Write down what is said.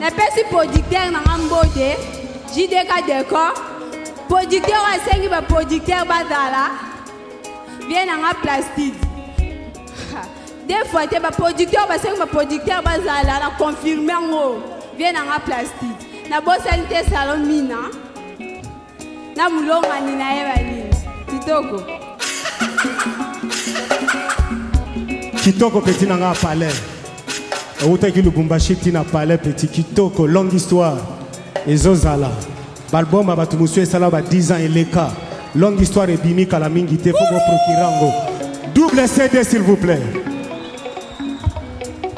napesi producteur na nga mbote jdk decor producteur oyo asengi baproducteur bazala vie na nga plastique de fois te baproducteur basengi baproducteur bazala na confirme yango vie na nga plastique nabosani te salon mina na mulongani na ye bali kitoko kitoko peti na ngai palais owutaki lubumbashi ti na palais peti kitoko longue histoire ezozala baalbum ya bato mosusu esala ba 10 ans eleka longue histoire ebimi kala mingi te fo boprokira yango double cd s'il vous plaît